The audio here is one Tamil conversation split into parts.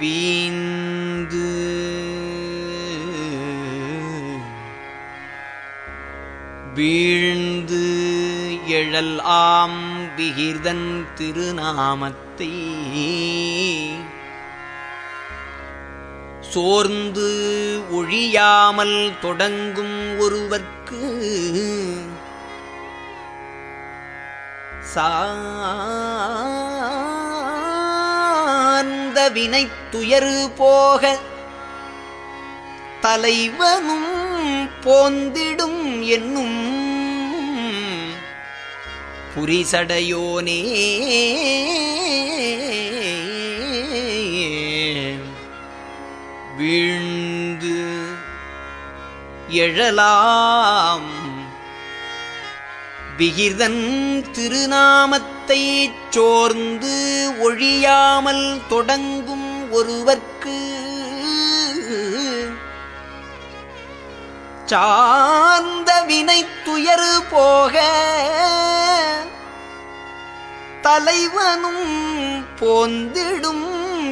வீந்து. வீழ்ந்து எழல் ஆம் விகிர்தன் திருநாமத்தை. சோர்ந்து ஒழியாமல் தொடங்கும் ஒருவர்க்கு சா வினை துயரு போக தலைவனும் போந்திடும் என்னும் புரிசடையோனே. வீழ்ந்து எழலாம் விகிர்தன் திருநாமத்தை சோர்ந்து ஒழியாமல் தொடங்கும் ஒருவர்க்கு சார்ந்த வினை துயரு போக தலைவனும் போந்திடும்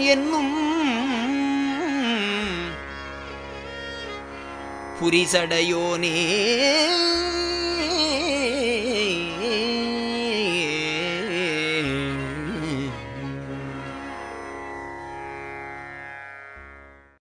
என்னும் புரிசடையோனே